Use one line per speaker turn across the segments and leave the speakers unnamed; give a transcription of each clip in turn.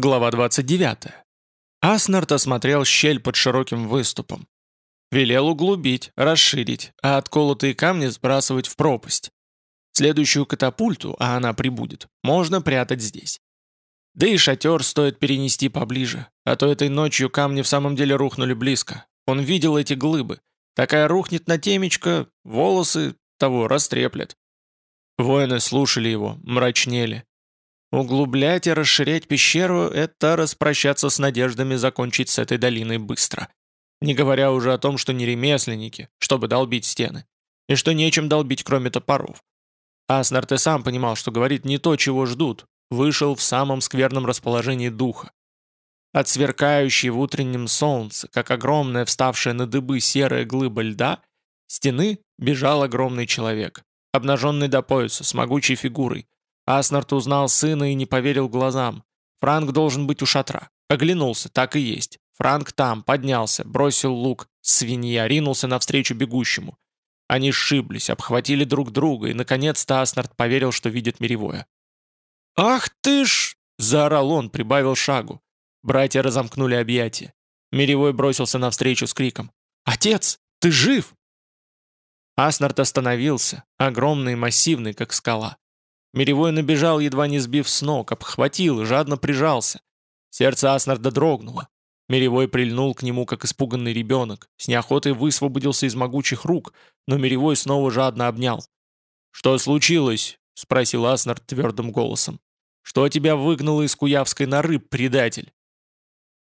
Глава 29. Аснард осмотрел щель под широким выступом. Велел углубить, расширить, а отколотые камни сбрасывать в пропасть. Следующую катапульту, а она прибудет, можно прятать здесь. Да и шатер стоит перенести поближе, а то этой ночью камни в самом деле рухнули близко. Он видел эти глыбы. Такая рухнет на темечко, волосы того растреплет. Воины слушали его, мрачнели. Углублять и расширять пещеру — это распрощаться с надеждами закончить с этой долиной быстро. Не говоря уже о том, что не ремесленники, чтобы долбить стены, и что нечем долбить, кроме топоров. Аснард и сам понимал, что говорит не то, чего ждут, вышел в самом скверном расположении духа. От сверкающей в утреннем солнце, как огромная вставшая на дыбы серая глыба льда, стены бежал огромный человек, обнаженный до пояса, с могучей фигурой, Аснард узнал сына и не поверил глазам. Франк должен быть у шатра. Оглянулся, так и есть. Франк там, поднялся, бросил лук. Свинья ринулся навстречу бегущему. Они сшиблись, обхватили друг друга, и, наконец-то, Аснард поверил, что видит Миревое. «Ах ты ж!» — заорал он, прибавил шагу. Братья разомкнули объятия. Миревой бросился навстречу с криком. «Отец, ты жив?» Аснард остановился, огромный и массивный, как скала. Миревой набежал, едва не сбив с ног, обхватил, жадно прижался. Сердце Аснарда дрогнуло. Миревой прильнул к нему, как испуганный ребенок, с неохотой высвободился из могучих рук, но Миревой снова жадно обнял. «Что случилось?» — спросил Аснард твердым голосом. «Что тебя выгнало из куявской норы, предатель?»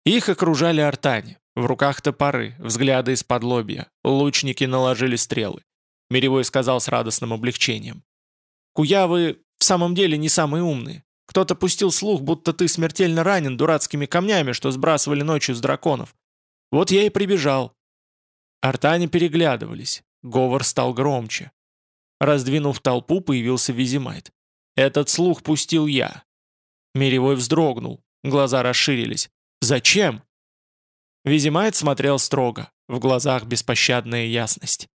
Их окружали артани, в руках топоры, взгляды из-под лобья, лучники наложили стрелы. Миревой сказал с радостным облегчением. Куявы в самом деле не самые умные. Кто-то пустил слух, будто ты смертельно ранен дурацкими камнями, что сбрасывали ночью с драконов. Вот я и прибежал». Артане переглядывались. Говор стал громче. Раздвинув толпу, появился Визимайт. «Этот слух пустил я». Миревой вздрогнул. Глаза расширились. «Зачем?» Визимайт смотрел строго. В глазах беспощадная ясность.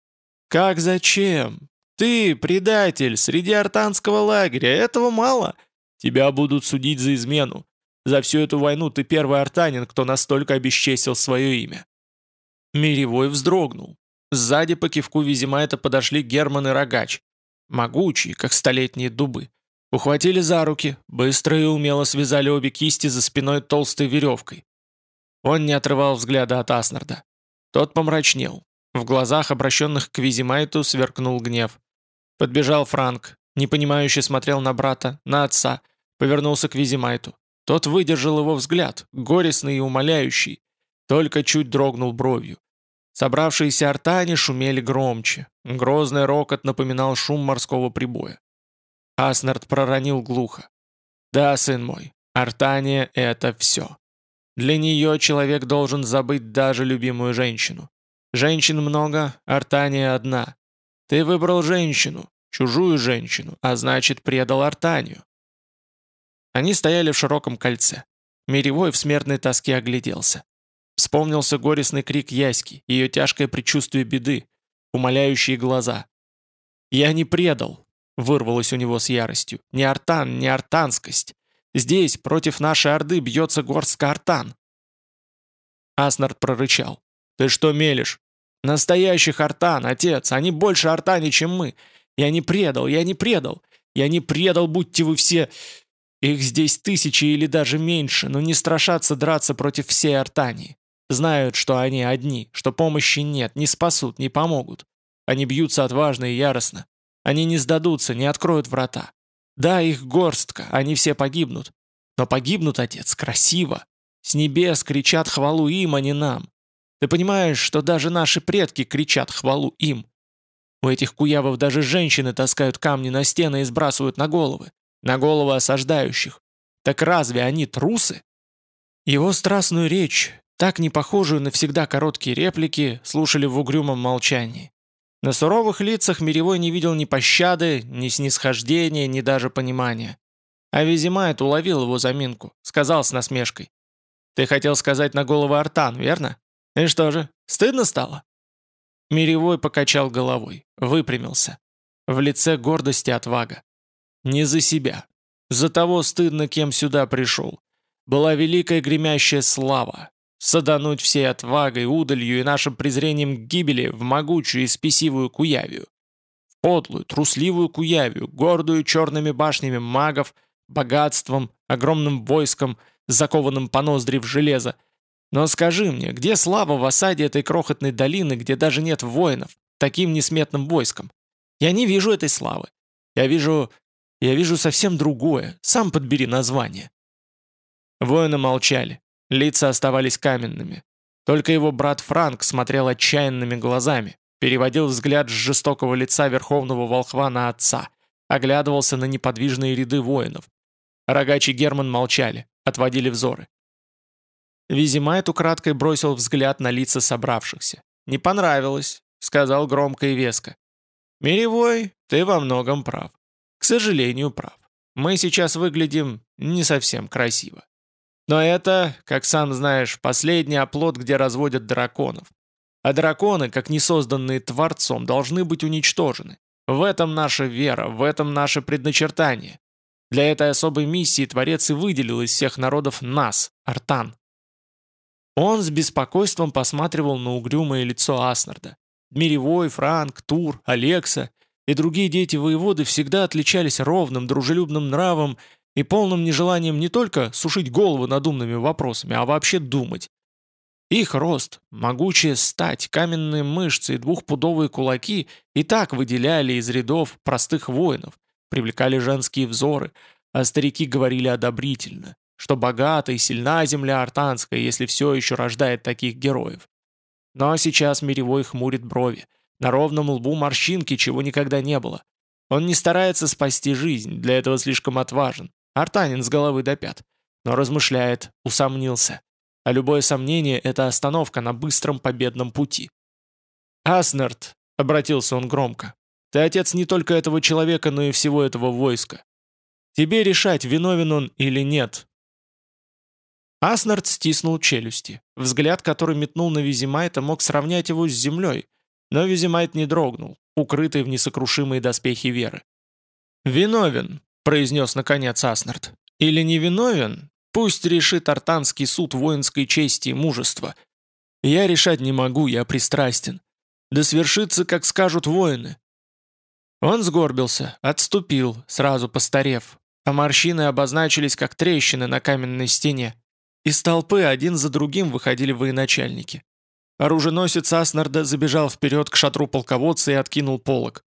«Как зачем? Ты, предатель, среди артанского лагеря, этого мало. Тебя будут судить за измену. За всю эту войну ты первый артанин, кто настолько обесчестил свое имя». Миревой вздрогнул. Сзади по кивку Визимайта подошли Герман и Рогач. Могучие, как столетние дубы. Ухватили за руки, быстро и умело связали обе кисти за спиной толстой веревкой. Он не отрывал взгляда от Аснарда. Тот помрачнел. В глазах, обращенных к Визимайту, сверкнул гнев. Подбежал Франк, непонимающе смотрел на брата, на отца, повернулся к Визимайту. Тот выдержал его взгляд, горестный и умоляющий, только чуть дрогнул бровью. Собравшиеся артане шумели громче. Грозный рокот напоминал шум морского прибоя. Аснард проронил глухо. «Да, сын мой, артания — это все. Для нее человек должен забыть даже любимую женщину. Женщин много, артания одна. Ты выбрал женщину, чужую женщину, а значит предал Артанию. Они стояли в широком кольце. Миревой в смертной тоске огляделся. Вспомнился горестный крик Яськи, ее тяжкое предчувствие беды, умоляющие глаза. «Я не предал», — вырвалось у него с яростью. «Не артан, не артанскость. Здесь против нашей орды бьется горстка артан». Аснард прорычал. «Ты что мелешь? Настоящих артан, отец, они больше артани, чем мы. Я не предал, я не предал. Я не предал, будьте вы все... Их здесь тысячи или даже меньше, но не страшатся драться против всей артании. Знают, что они одни, что помощи нет, не спасут, не помогут. Они бьются отважно и яростно. Они не сдадутся, не откроют врата. Да, их горстка, они все погибнут. Но погибнут, отец, красиво. С небес кричат хвалу им, а не нам. Ты понимаешь, что даже наши предки кричат хвалу им? У этих куявов даже женщины таскают камни на стены и сбрасывают на головы. На головы осаждающих. Так разве они трусы? Его страстную речь, так не похожую на всегда короткие реплики, слушали в угрюмом молчании. На суровых лицах Миревой не видел ни пощады, ни снисхождения, ни даже понимания. А Визимайт уловил его заминку, сказал с насмешкой. «Ты хотел сказать на голову Артан, верно? «И что же, стыдно стало?» Миревой покачал головой, выпрямился. В лице гордости отвага. «Не за себя. За того стыдно, кем сюда пришел. была великая гремящая слава. Садануть всей отвагой, удалью и нашим презрением к гибели в могучую и спесивую куявию. В подлую, трусливую куявию, гордую черными башнями магов, богатством, огромным войском, закованным по ноздри в железо. Но скажи мне, где слава в осаде этой крохотной долины, где даже нет воинов, таким несметным войском? Я не вижу этой славы. Я вижу... я вижу совсем другое. Сам подбери название. Воины молчали. Лица оставались каменными. Только его брат Франк смотрел отчаянными глазами, переводил взгляд с жестокого лица верховного волхва на отца, оглядывался на неподвижные ряды воинов. Рогач и Герман молчали, отводили взоры. Визимайт украдкой бросил взгляд на лица собравшихся. «Не понравилось», — сказал громко и веско. «Миревой, ты во многом прав. К сожалению, прав. Мы сейчас выглядим не совсем красиво. Но это, как сам знаешь, последний оплот, где разводят драконов. А драконы, как несозданные Творцом, должны быть уничтожены. В этом наша вера, в этом наше предначертание. Для этой особой миссии Творец и выделил из всех народов нас, Артан. Он с беспокойством посматривал на угрюмое лицо Аснарда. Миревой, Франк, Тур, Алекса и другие дети воеводы всегда отличались ровным, дружелюбным нравом и полным нежеланием не только сушить голову над умными вопросами, а вообще думать. Их рост, могучая стать, каменные мышцы и двухпудовые кулаки и так выделяли из рядов простых воинов, привлекали женские взоры, а старики говорили одобрительно, что богата и сильна земля артанская, если все еще рождает таких героев. Но сейчас Миревой хмурит брови, на ровном лбу морщинки, чего никогда не было. Он не старается спасти жизнь, для этого слишком отважен, Артанин с головы до пят. Но размышляет, усомнился. А любое сомнение — это остановка на быстром победном пути. «Аснард», — обратился он громко, — «ты отец не только этого человека, но и всего этого войска. Тебе решать, виновен он или нет». Аснард стиснул челюсти. Взгляд, который метнул на Визимайта, мог сравнять его с землей, но Визимайт не дрогнул, укрытый в несокрушимые доспехи веры. «Виновен», произнес наконец Аснард. «Или невиновен? Пусть решит артанский суд воинской чести и мужества. Я решать не могу, я пристрастен. Да свершится, как скажут воины». Он сгорбился, отступил, сразу постарев, а морщины обозначились, как трещины на каменной стене. Из толпы один за другим выходили военачальники. Оруженосец Аснарда забежал вперед к шатру полководца и откинул полог.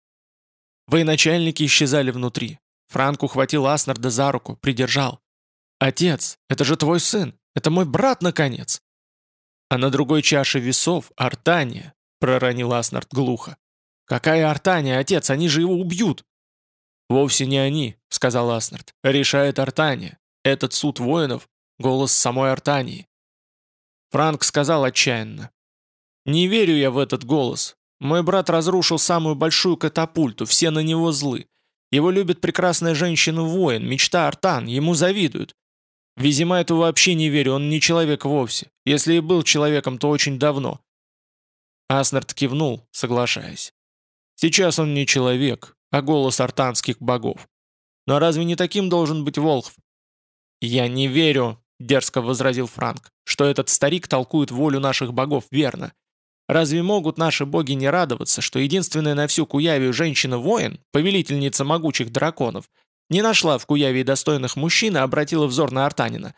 Военачальники исчезали внутри. Франк ухватил Аснарда за руку, придержал. «Отец, это же твой сын! Это мой брат, наконец!» «А на другой чаше весов Артания», — проронил Аснард глухо. «Какая Артания, отец? Они же его убьют!» «Вовсе не они», — сказал Аснард. «Решает Артания. Этот суд воинов — голос самой Артании». Франк сказал отчаянно. «Не верю я в этот голос. Мой брат разрушил самую большую катапульту, все на него злы. Его любит прекрасная женщина-воин, мечта Артан, ему завидуют. Визимайту вообще не верю, он не человек вовсе. Если и был человеком, то очень давно. Аснард кивнул, соглашаясь. Сейчас он не человек, а голос артанских богов. Но разве не таким должен быть Волхв? «Я не верю», — дерзко возразил Франк, «что этот старик толкует волю наших богов верно. Разве могут наши боги не радоваться, что единственная на всю Куявию женщина-воин, повелительница могучих драконов, не нашла в Куявии достойных мужчин и обратила взор на Артанина?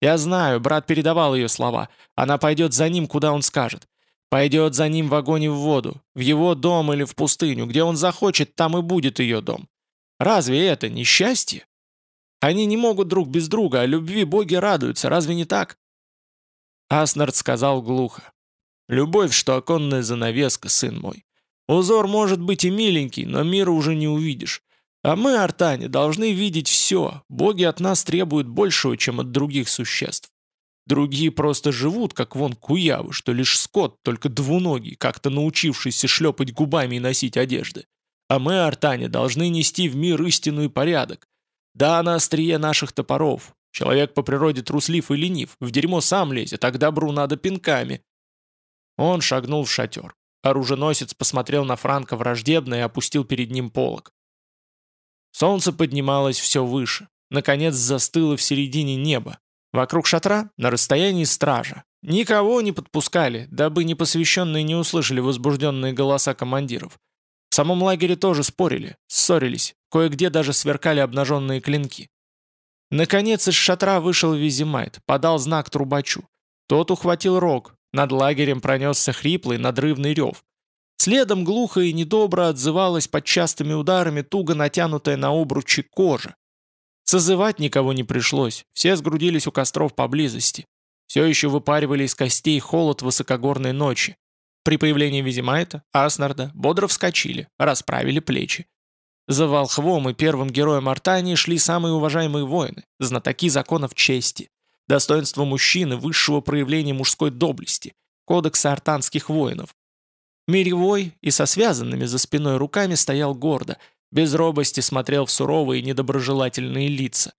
Я знаю, брат передавал ее слова. Она пойдет за ним, куда он скажет. Пойдет за ним в огонь и в воду, в его дом или в пустыню, где он захочет, там и будет ее дом. Разве это не счастье? Они не могут друг без друга, а любви боги радуются, разве не так? Аснард сказал глухо. Любовь, что оконная занавеска, сын мой. Узор может быть и миленький, но мира уже не увидишь. А мы, артане, должны видеть все. Боги от нас требуют большего, чем от других существ. Другие просто живут, как вон куявы, что лишь скот, только двуногий, как-то научившийся шлепать губами и носить одежды. А мы, артане, должны нести в мир истинный порядок. Да, на острие наших топоров. Человек по природе труслив и ленив, в дерьмо сам лезет, а к добру надо пинками. Он шагнул в шатер. Оруженосец посмотрел на Франка враждебно и опустил перед ним полог. Солнце поднималось все выше. Наконец застыло в середине неба. Вокруг шатра, на расстоянии стража. Никого не подпускали, дабы непосвященные не услышали возбужденные голоса командиров. Самом лагере тоже спорили, ссорились, кое-где даже сверкали обнаженные клинки. Наконец из шатра вышел Визимайт, подал знак трубачу. Тот ухватил рог, над лагерем пронесся хриплый, надрывный рев. Следом глухо и недобро отзывалась под частыми ударами туго натянутая на обручи кожа. Созывать никого не пришлось, все сгрудились у костров поблизости. Все еще выпаривали из костей холод высокогорной ночи. При появлении Визимайта, Аснарда бодро вскочили, расправили плечи. За волхвом и первым героем Артании шли самые уважаемые воины, знатоки законов чести, достоинства мужчины, высшего проявления мужской доблести, кодекса артанских воинов. Миревой и со связанными за спиной руками стоял гордо, без робости смотрел в суровые недоброжелательные лица.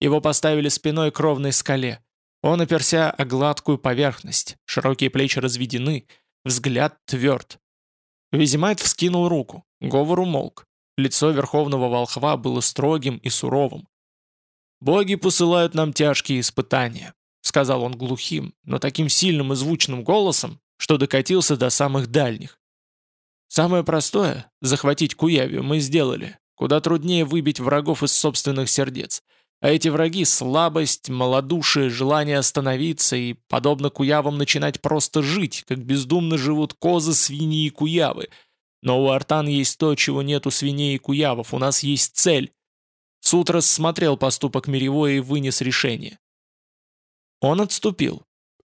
Его поставили спиной к ровной скале. Он оперся о гладкую поверхность, широкие плечи разведены, взгляд тверд. Визимайт вскинул руку, говор умолк. Лицо верховного волхва было строгим и суровым. «Боги посылают нам тяжкие испытания», — сказал он глухим, но таким сильным и звучным голосом, что докатился до самых дальних. «Самое простое — захватить Куявию мы сделали, куда труднее выбить врагов из собственных сердец. А эти враги — слабость, малодушие, желание остановиться и, подобно куявам, начинать просто жить, как бездумно живут козы, свиньи и куявы. Но у артан есть то, чего нет у свиней и куявов, у нас есть цель. Суд рассмотрел поступок Миревой и вынес решение. Он отступил.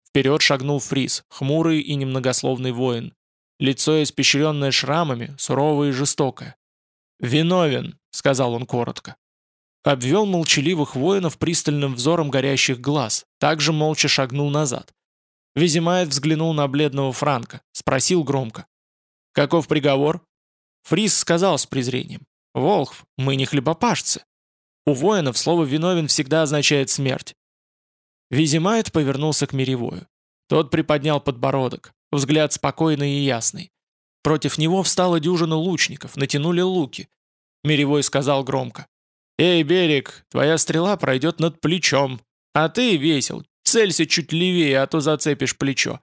Вперед шагнул Фрис, хмурый и немногословный воин. Лицо испещренное шрамами, суровое и жестокое. «Виновен», — сказал он коротко. Обвел молчаливых воинов пристальным взором горящих глаз, также молча шагнул назад. Визимает взглянул на бледного Франка, спросил громко. «Каков приговор?» Фрис сказал с презрением. «Волхв, мы не хлебопашцы. У воинов слово «виновен» всегда означает смерть». Визимает повернулся к Миревою. Тот приподнял подбородок, взгляд спокойный и ясный. Против него встала дюжина лучников, натянули луки. Миревой сказал громко. «Эй, берег, твоя стрела пройдет над плечом. А ты, весел, целься чуть левее, а то зацепишь плечо.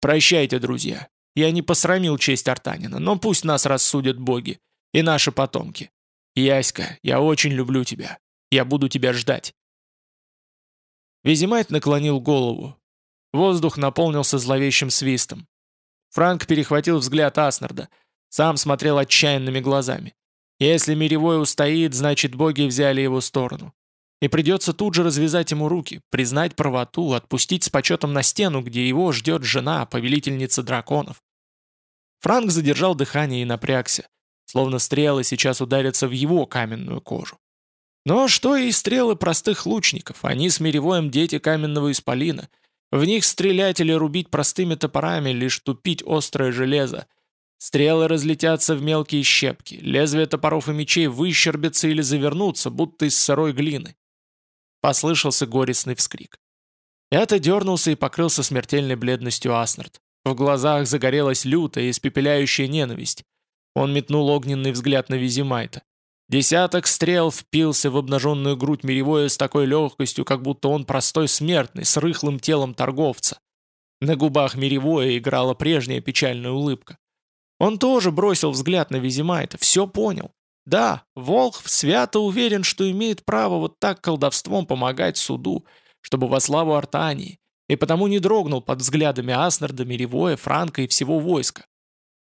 Прощайте, друзья. Я не посрамил честь Артанина, но пусть нас рассудят боги и наши потомки. Яська, я очень люблю тебя. Я буду тебя ждать». Визимайт наклонил голову. Воздух наполнился зловещим свистом. Франк перехватил взгляд Аснарда. Сам смотрел отчаянными глазами. Если Миревой устоит, значит боги взяли его сторону. И придется тут же развязать ему руки, признать правоту, отпустить с почетом на стену, где его ждет жена, повелительница драконов. Франк задержал дыхание и напрягся, словно стрелы сейчас ударятся в его каменную кожу. Но что и стрелы простых лучников, они с Миревоем дети каменного исполина. В них стрелять или рубить простыми топорами, лишь тупить острое железо — Стрелы разлетятся в мелкие щепки, лезвия топоров и мечей выщербятся или завернутся, будто из сырой глины. Послышался горестный вскрик. Это дернулся и покрылся смертельной бледностью Аснард. В глазах загорелась лютая, испепеляющая ненависть. Он метнул огненный взгляд на Визимайта. Десяток стрел впился в обнаженную грудь Миревое с такой легкостью, как будто он простой смертный, с рыхлым телом торговца. На губах Миревое играла прежняя печальная улыбка. Он тоже бросил взгляд на Визимайта, все понял. Да, Волхв свято уверен, что имеет право вот так колдовством помогать суду, чтобы во славу Артании, и потому не дрогнул под взглядами Аснарда, Миревоя, Франка и всего войска.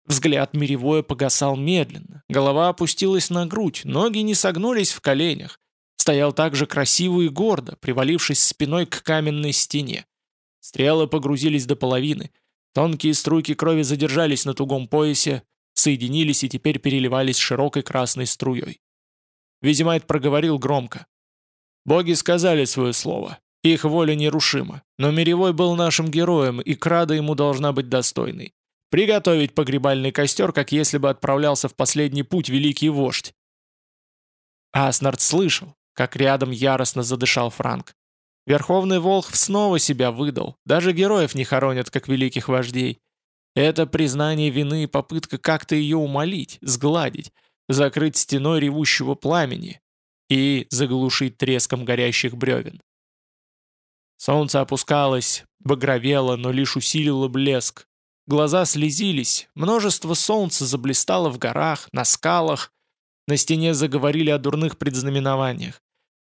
Взгляд Миревоя погасал медленно, голова опустилась на грудь, ноги не согнулись в коленях. Стоял также красиво и гордо, привалившись спиной к каменной стене. Стрелы погрузились до половины — Тонкие струйки крови задержались на тугом поясе, соединились и теперь переливались широкой красной струей. Визимайт проговорил громко. «Боги сказали свое слово. Их воля нерушима. Но Миревой был нашим героем, и крада ему должна быть достойной. Приготовить погребальный костер, как если бы отправлялся в последний путь великий вождь». Аснард слышал, как рядом яростно задышал Франк. Верховный Волхв снова себя выдал, даже героев не хоронят, как великих вождей. Это признание вины и попытка как-то ее умолить, сгладить, закрыть стеной ревущего пламени и заглушить треском горящих бревен. Солнце опускалось, багровело, но лишь усилило блеск. Глаза слезились, множество солнца заблистало в горах, на скалах. На стене заговорили о дурных предзнаменованиях.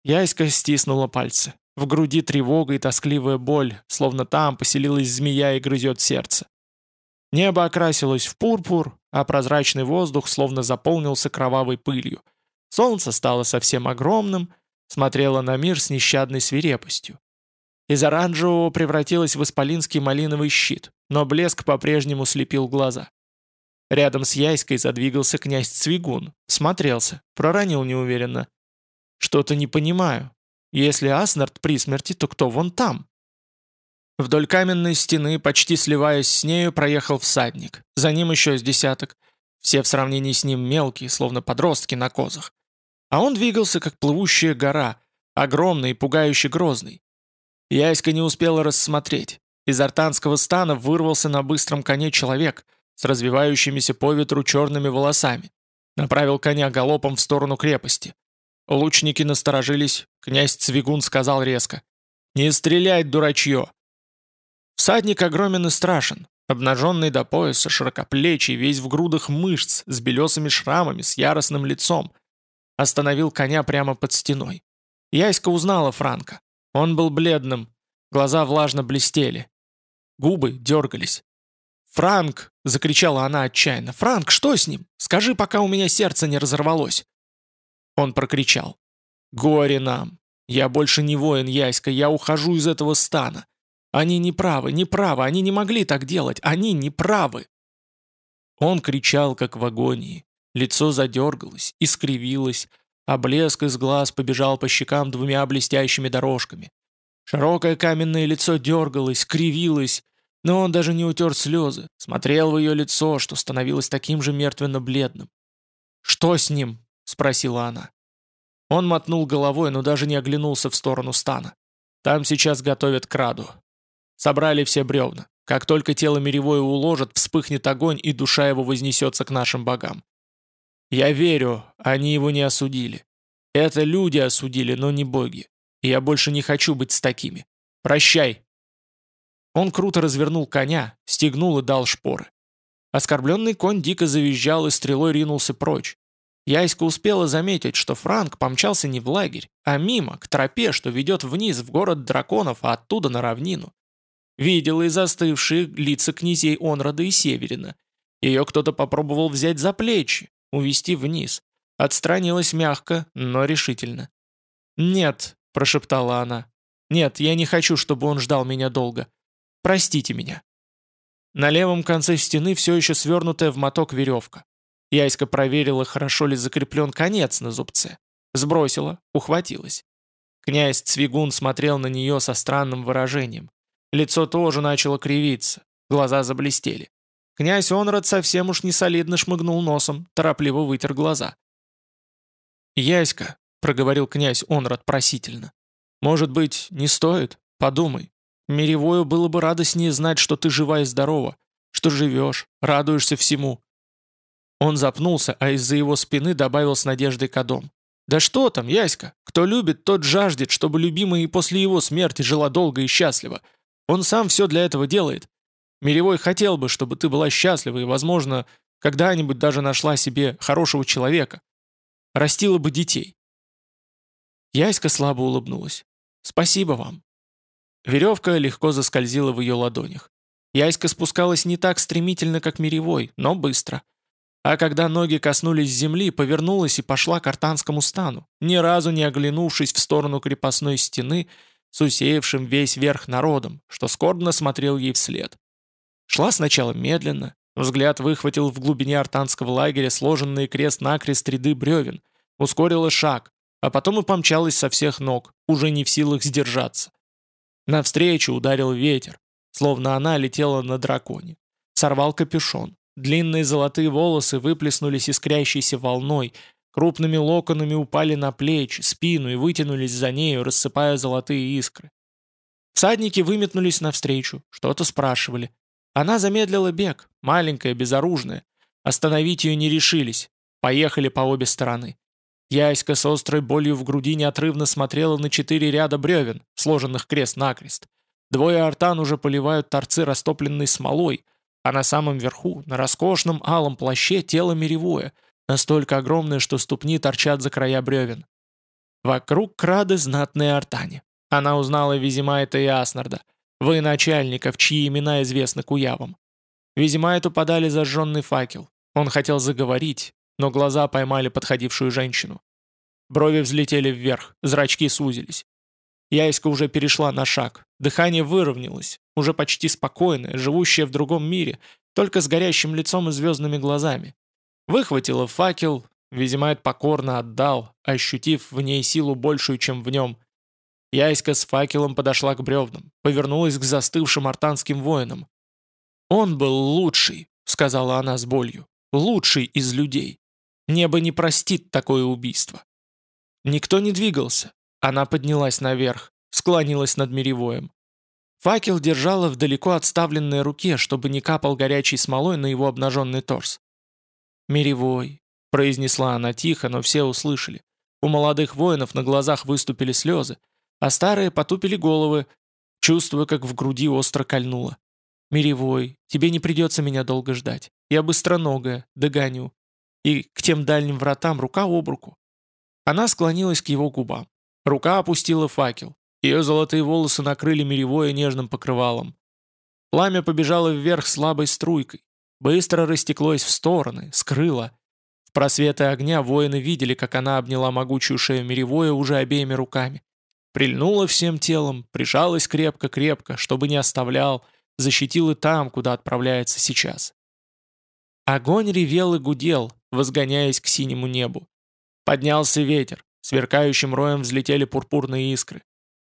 Яська стиснула пальцы. В груди тревога и тоскливая боль, словно там поселилась змея и грызет сердце. Небо окрасилось в пурпур, а прозрачный воздух словно заполнился кровавой пылью. Солнце стало совсем огромным, смотрело на мир с нещадной свирепостью. Из оранжевого превратилось в исполинский малиновый щит, но блеск по-прежнему слепил глаза. Рядом с Яйской задвигался князь Цвигун, смотрелся, проронил неуверенно. «Что-то не понимаю. Если Аснард при смерти, то кто вон там?» Вдоль каменной стены, почти сливаясь с нею, проехал всадник. За ним еще с десяток. Все в сравнении с ним мелкие, словно подростки на козах. А он двигался, как плывущая гора, огромный и пугающе грозный. Яська не успела рассмотреть. Из артанского стана вырвался на быстром коне человек с развивающимися по ветру черными волосами. Направил коня галопом в сторону крепости. Лучники насторожились, князь Цвигун сказал резко. «Не стрелять, дурачье!» Всадник огромен и страшен, обнаженный до пояса, широкоплечий, весь в грудах мышц, с белесыми шрамами, с яростным лицом. Остановил коня прямо под стеной. Яська узнала Франка. Он был бледным, глаза влажно блестели. Губы дергались. «Франк!» — закричала она отчаянно. «Франк, что с ним? Скажи, пока у меня сердце не разорвалось!» Он прокричал. «Горе нам! Я больше не воин, Яська, я ухожу из этого стана. Они не правы, не правы, они не могли так делать, они не правы. Он кричал, как в агонии. Лицо задергалось, искривилось, а блеск из глаз побежал по щекам двумя блестящими дорожками. Широкое каменное лицо дергалось, кривилось, но он даже не утер слезы, смотрел в ее лицо, что становилось таким же мертвенно-бледным. «Что с ним?» — спросила она. Он мотнул головой, но даже не оглянулся в сторону стана. «Там сейчас готовят краду. Собрали все бревна. Как только тело Миревое уложат, вспыхнет огонь, и душа его вознесется к нашим богам. Я верю, они его не осудили. Это люди осудили, но не боги. Я больше не хочу быть с такими. Прощай!» Он круто развернул коня, стегнул и дал шпоры. Оскорбленный конь дико завизжал и стрелой ринулся прочь. Яська успела заметить, что Франк помчался не в лагерь, а мимо, к тропе, что ведет вниз в город драконов, а оттуда на равнину. Видела и застывшие лица князей Онрада и Северина. Ее кто-то попробовал взять за плечи, увести вниз. Отстранилась мягко, но решительно. «Нет», — прошептала она. «Нет, я не хочу, чтобы он ждал меня долго. Простите меня». На левом конце стены все еще свернутая в моток веревка. Яська проверила, хорошо ли закреплен конец на зубце. Сбросила, ухватилась. Князь Цвигун смотрел на нее со странным выражением. Лицо тоже начало кривиться, глаза заблестели. Князь Онрад совсем уж не солидно шмыгнул носом, торопливо вытер глаза. «Яська», — проговорил князь Онрад просительно, — «может быть, не стоит? Подумай. Миревою было бы радостнее знать, что ты жива и здорова, что живешь, радуешься всему». Он запнулся, а из-за его спины добавил с надеждой Кадом. «Да что там, Яська? Кто любит, тот жаждет, чтобы любимая и после его смерти жила долго и счастливо. Он сам все для этого делает. Миревой хотел бы, чтобы ты была счастлива и, возможно, когда-нибудь даже нашла себе хорошего человека. Растила бы детей. Яська слабо улыбнулась. «Спасибо вам». Веревка легко заскользила в ее ладонях. Яська спускалась не так стремительно, как Миревой, но быстро. А когда ноги коснулись земли, повернулась и пошла к артанскому стану, ни разу не оглянувшись в сторону крепостной стены с усеявшим весь верх народом, что скорбно смотрел ей вслед. Шла сначала медленно, взгляд выхватил в глубине артанского лагеря сложенные крест-накрест ряды бревен, ускорила шаг, а потом и помчалась со всех ног, уже не в силах сдержаться. Навстречу ударил ветер, словно она летела на драконе. Сорвал капюшон. Длинные золотые волосы выплеснулись искрящейся волной, крупными локонами упали на плечи, спину и вытянулись за нею, рассыпая золотые искры. Всадники выметнулись навстречу, что-то спрашивали. Она замедлила бег, маленькая, безоружная. Остановить ее не решились. Поехали по обе стороны. Яська с острой болью в груди неотрывно смотрела на четыре ряда бревен, сложенных крест-накрест. Двое артан уже поливают торцы растопленной смолой, а на самом верху, на роскошном алом плаще, тело миревое, настолько огромное, что ступни торчат за края бревен. Вокруг крады знатные артани. Она узнала Визимайта и Аснарда, военачальников, чьи имена известны куявам. Визимайту подали зажженный факел. Он хотел заговорить, но глаза поймали подходившую женщину. Брови взлетели вверх, зрачки сузились. Яйска уже перешла на шаг. Дыхание выровнялось, уже почти спокойное, живущее в другом мире, только с горящим лицом и звездными глазами. Выхватила факел, Визимайт покорно отдал, ощутив в ней силу большую, чем в нем. Яйска с факелом подошла к бревнам, повернулась к застывшим артанским воинам. «Он был лучший», — сказала она с болью, — «лучший из людей. Небо не простит такое убийство». Никто не двигался. Она поднялась наверх, склонилась над Миревоем. Факел держала в далеко отставленной руке, чтобы не капал горячей смолой на его обнаженный торс. «Миревой», — произнесла она тихо, но все услышали. У молодых воинов на глазах выступили слезы, а старые потупили головы, чувствуя, как в груди остро кольнуло. «Миревой, тебе не придется меня долго ждать. Я быстроногая, догоню. И к тем дальним вратам рука об руку». Она склонилась к его губам. Рука опустила факел. Ее золотые волосы накрыли Миревое нежным покрывалом. Пламя побежало вверх слабой струйкой. Быстро растеклось в стороны, скрыло. В просветы огня воины видели, как она обняла могучую шею Миревое уже обеими руками. Прильнула всем телом, прижалась крепко-крепко, чтобы не оставлял, защитил и там, куда отправляется сейчас. Огонь ревел и гудел, возгоняясь к синему небу. Поднялся ветер, сверкающим роем взлетели пурпурные искры.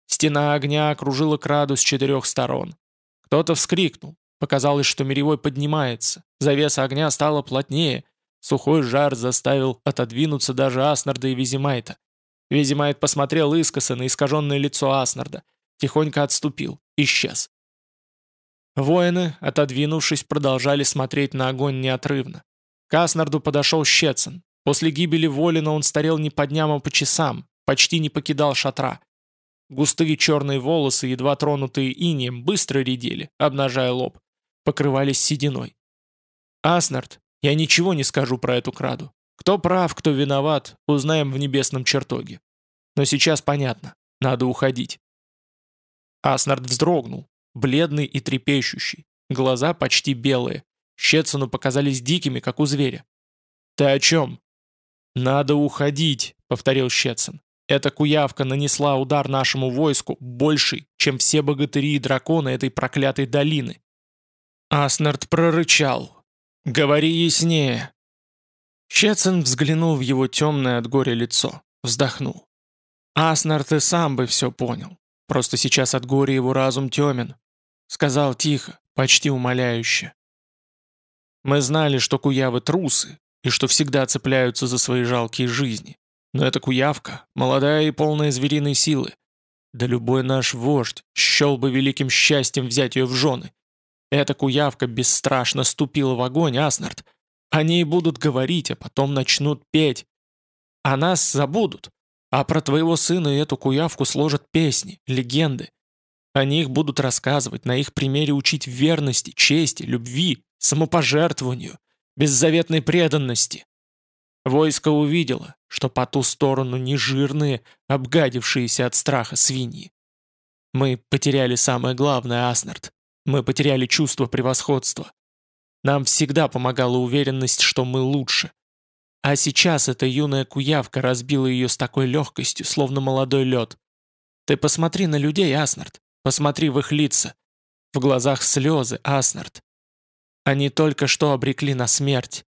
Стена огня окружила краду с четырех сторон. Кто-то вскрикнул. Показалось, что Миревой поднимается. Завеса огня стала плотнее. Сухой жар заставил отодвинуться даже Аснарда и Визимайта. Визимайт посмотрел искоса на искаженное лицо Аснарда, тихонько отступил, исчез. Воины, отодвинувшись, продолжали смотреть на огонь неотрывно. К Аснарду подошел Щецин. После гибели Волина он старел не по дням, а по часам, почти не покидал шатра. Густые черные волосы, едва тронутые инием, быстро редели, обнажая лоб, покрывались сединой. «Аснард, я ничего не скажу про эту краду. Кто прав, кто виноват, узнаем в небесном чертоге. Но сейчас понятно, надо уходить. Аснард вздрогнул, бледный и трепещущий, глаза почти белые. Щетсону показались дикими, как у зверя. «Ты о чем?» «Надо уходить», — повторил Щетсон. «Эта куявка нанесла удар нашему войску больший, чем все богатыри и драконы этой проклятой долины». Аснард прорычал. «Говори яснее. Щецин взглянул в его темное от горя лицо, вздохнул. «Аснар, ты сам бы все понял. Просто сейчас от горя его разум темен». Сказал тихо, почти умоляюще. «Мы знали, что куявы трусы, и что всегда цепляются за свои жалкие жизни. Но эта куявка, молодая и полная звериной силы. Да любой наш вождь счел бы великим счастьем взять ее в жены. Эта куявка бесстрашно ступила в огонь, Аснард, они и будут говорить, а потом начнут петь. А нас забудут. А про твоего сына и эту куявку сложат песни, легенды. О них будут рассказывать, на их примере учить верности, чести, любви, самопожертвованию, беззаветной преданности. Войско увидело, что по ту сторону не жирные, обгадившиеся от страха свиньи. Мы потеряли самое главное, Аснард. Мы потеряли чувство превосходства. Нам всегда помогала уверенность, что мы лучше. А сейчас эта юная куявка разбила ее с такой легкостью, словно молодой лед. Ты посмотри на людей, Аснард. Посмотри в их лица. В глазах слезы, Аснард. Они только что обрекли на смерть.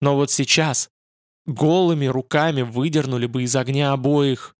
Но вот сейчас голыми руками выдернули бы из огня обоих.